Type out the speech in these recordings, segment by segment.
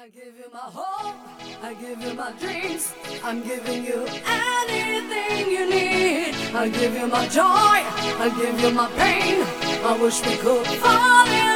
I give you my hope, I give you my dreams, I'm giving you anything you need. I give you my joy, I give you my pain, I wish we could fall in.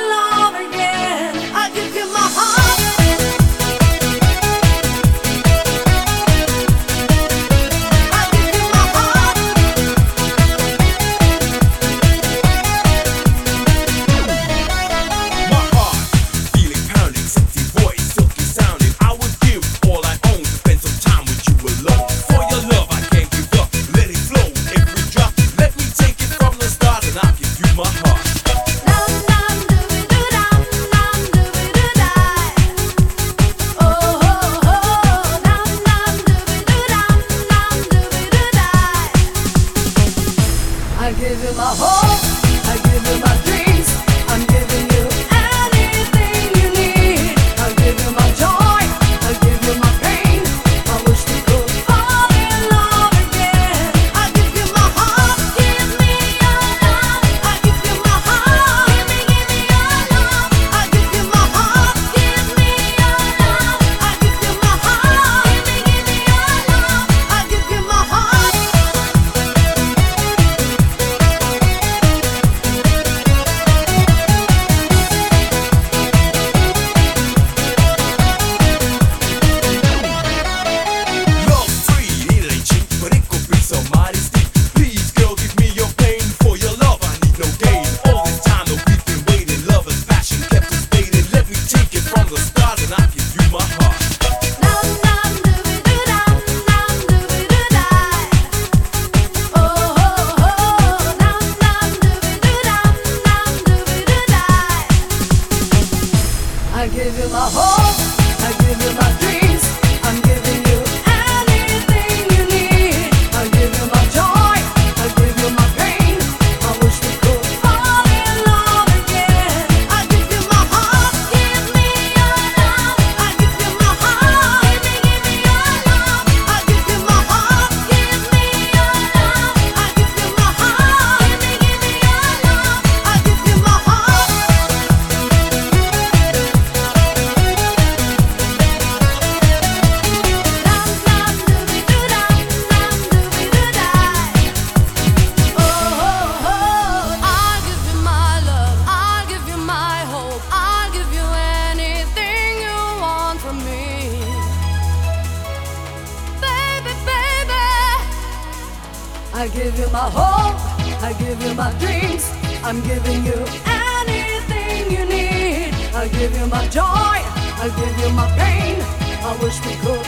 I'm giving you anything you need. I'll give you my joy, I'll give you my pain. I wish we could.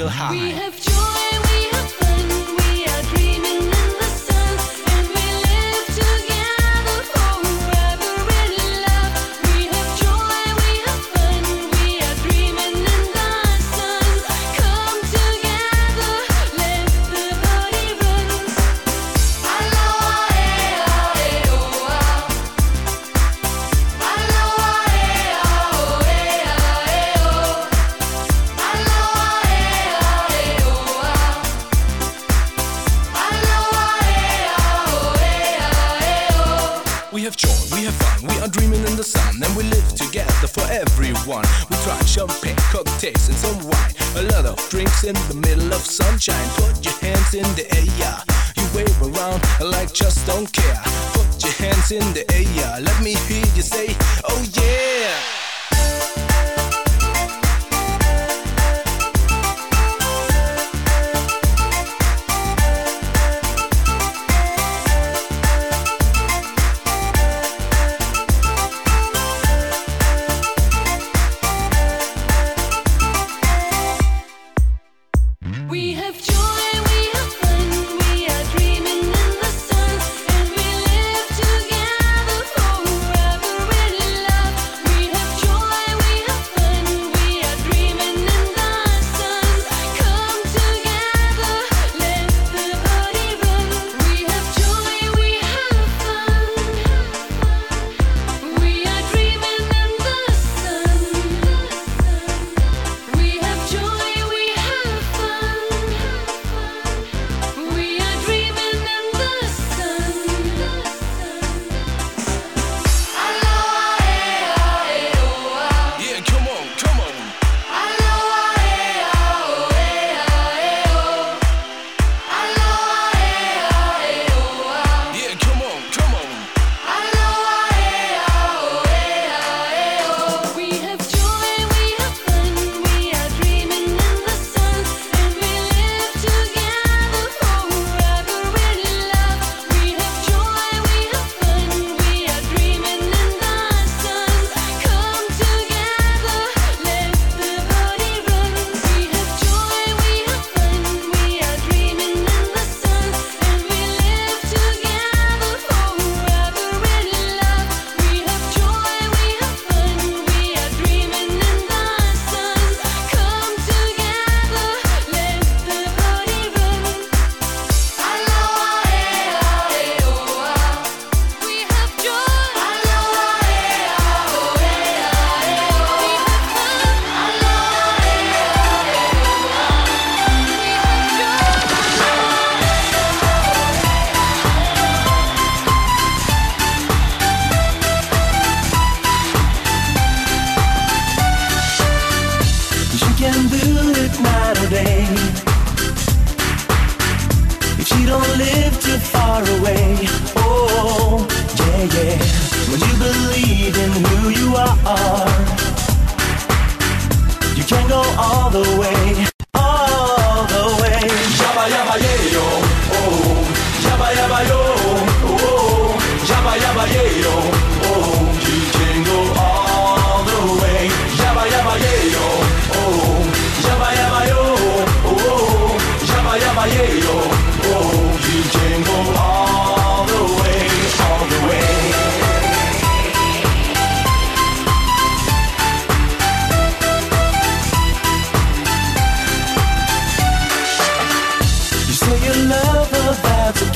real high.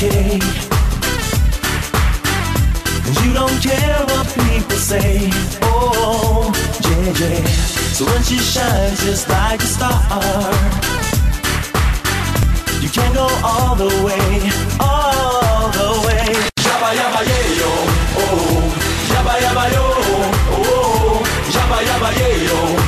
okay. You don't care what people say. Oh, JJ. So when she shines just like a star, you can go all the way, all the way. Yabba yabba yeah yo, oh. Yabba yabba yo, oh. Yabba yabba yeah yo.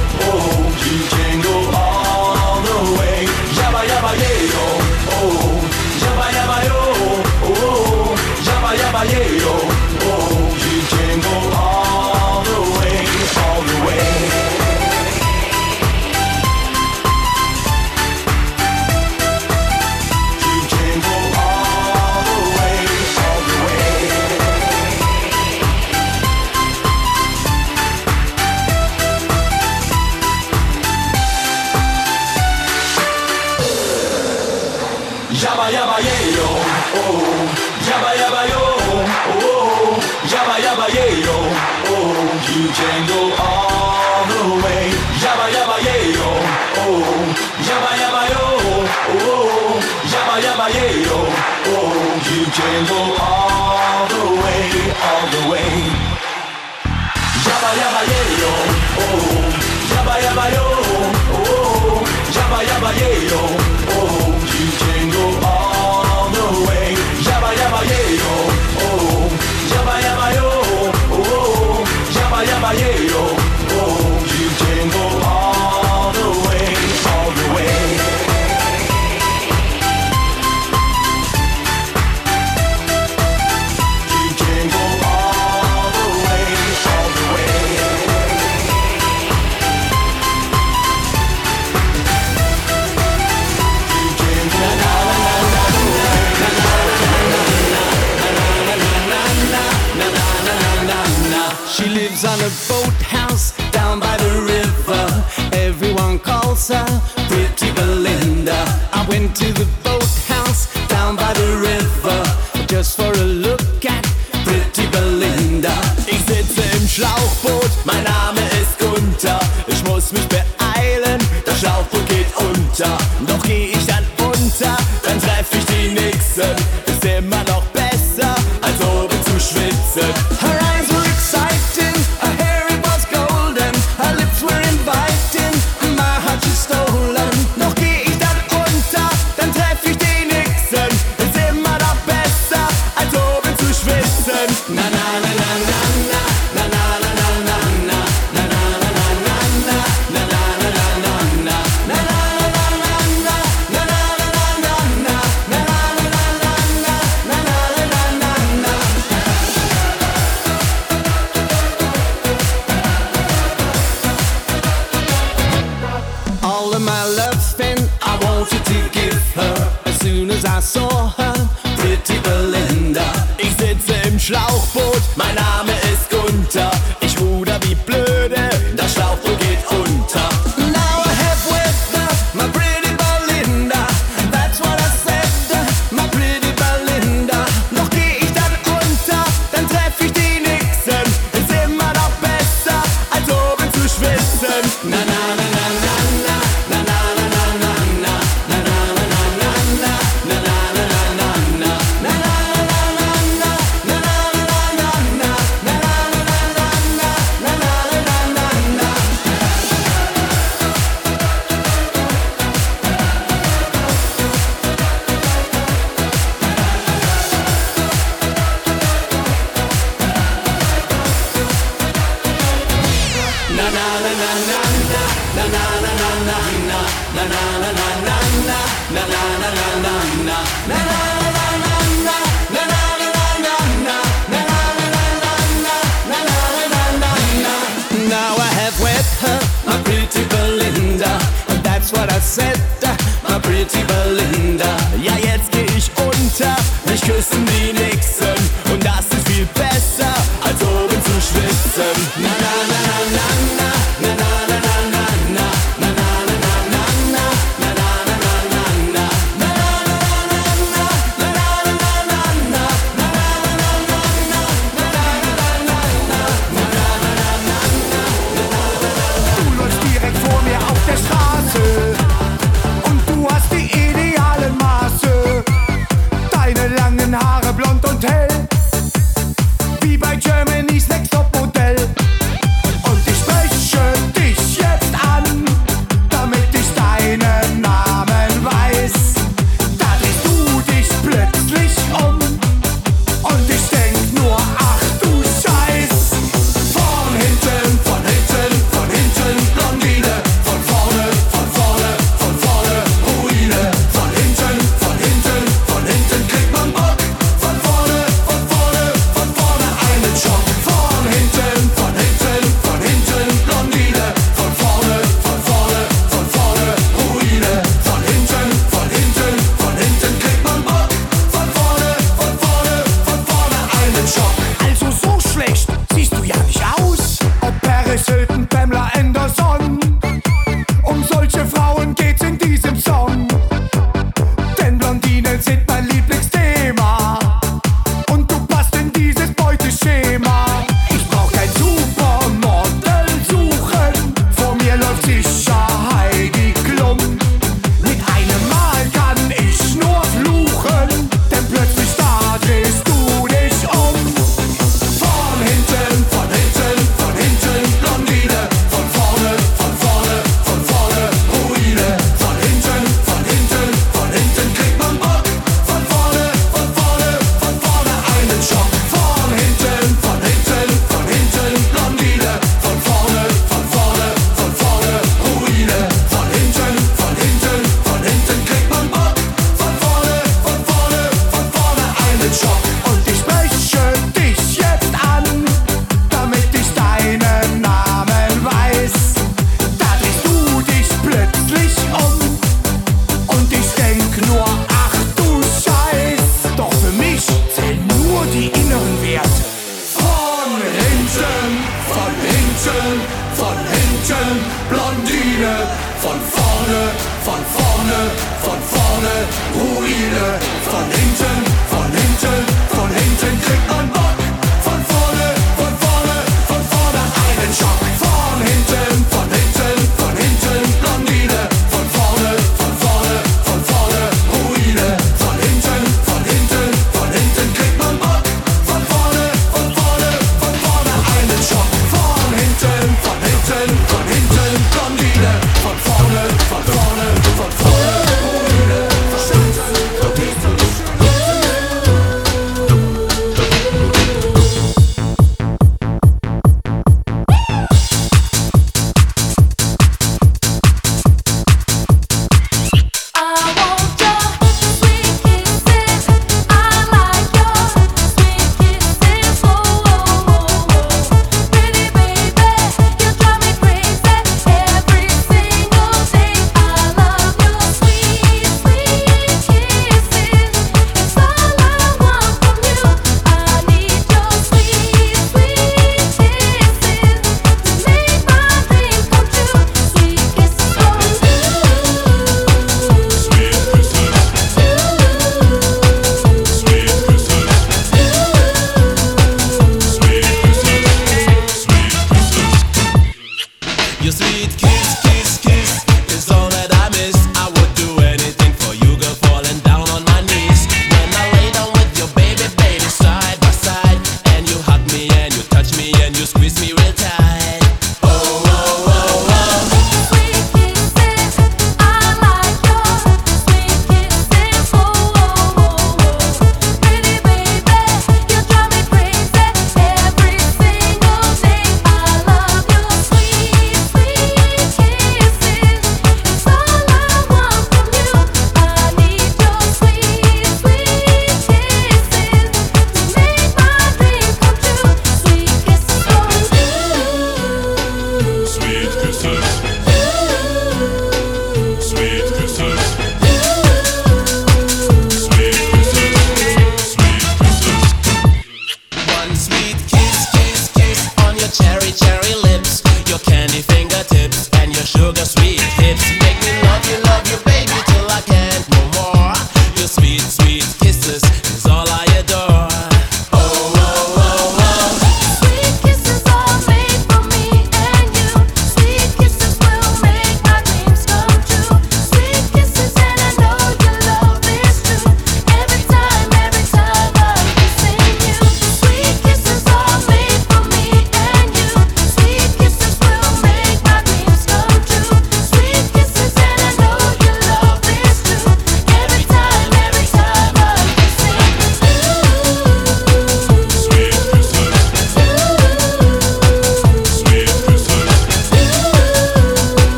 잡아요.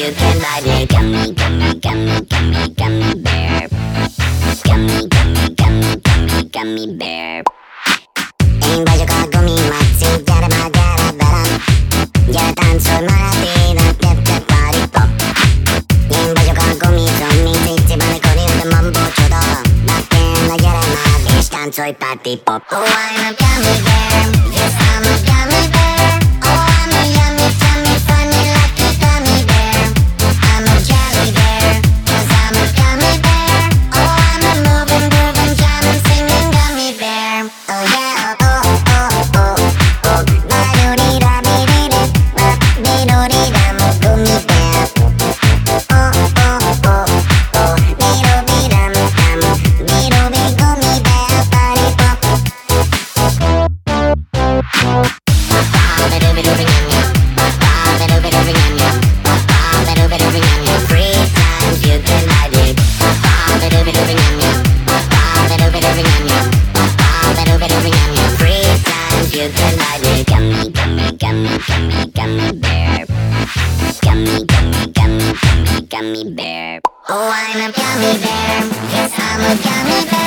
you can buy me a gummy, gummy, gummy, gummy, gummy bear. Gummy, gummy, gummy, gummy, gummy bear. Én vagyok a gumimaci, gyere már, gyere velem. Gyere táncolj már a ténak, gyere páripa. Én vagyok a gumizom, mint cici balikori, de mambo csoda. De tényleg gyere már, és táncolj party pop. Oh, I'm a gummy bear. gummy bear. Oh, I'm a gummy bear. Yes, I'm a gummy bear.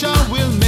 shall will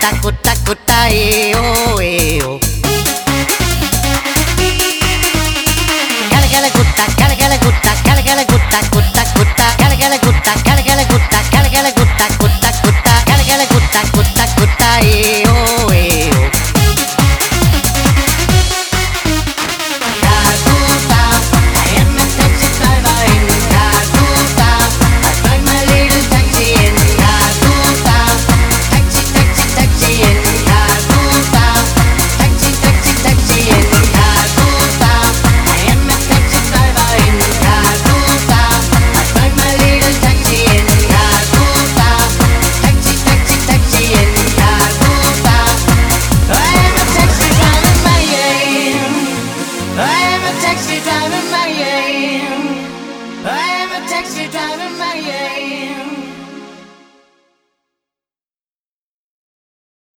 takut takut